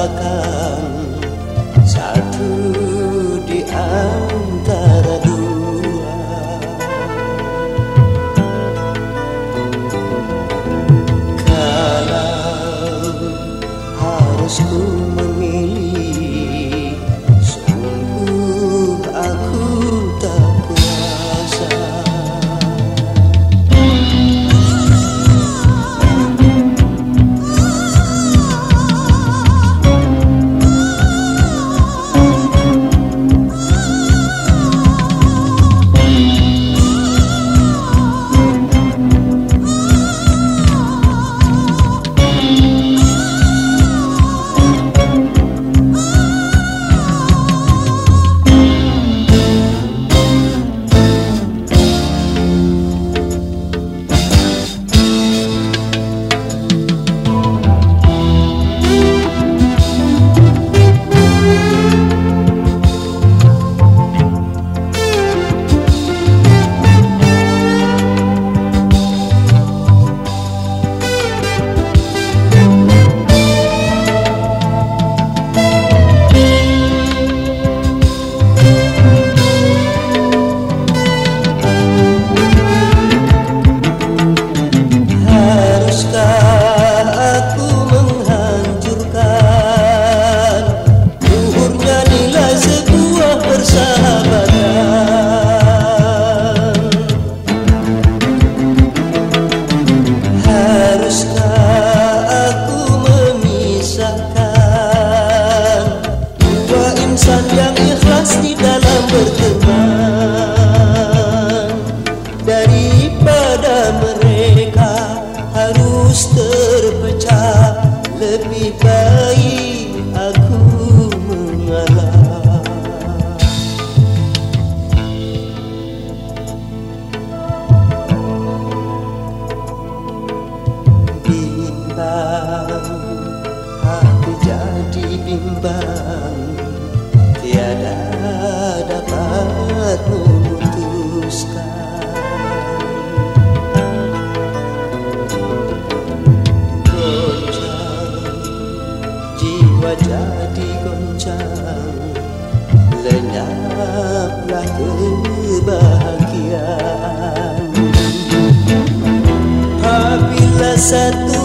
Saka lebih baik aku. Mengalah Bimbang, aku jadi bimbang kebahagiaan. Apabila satu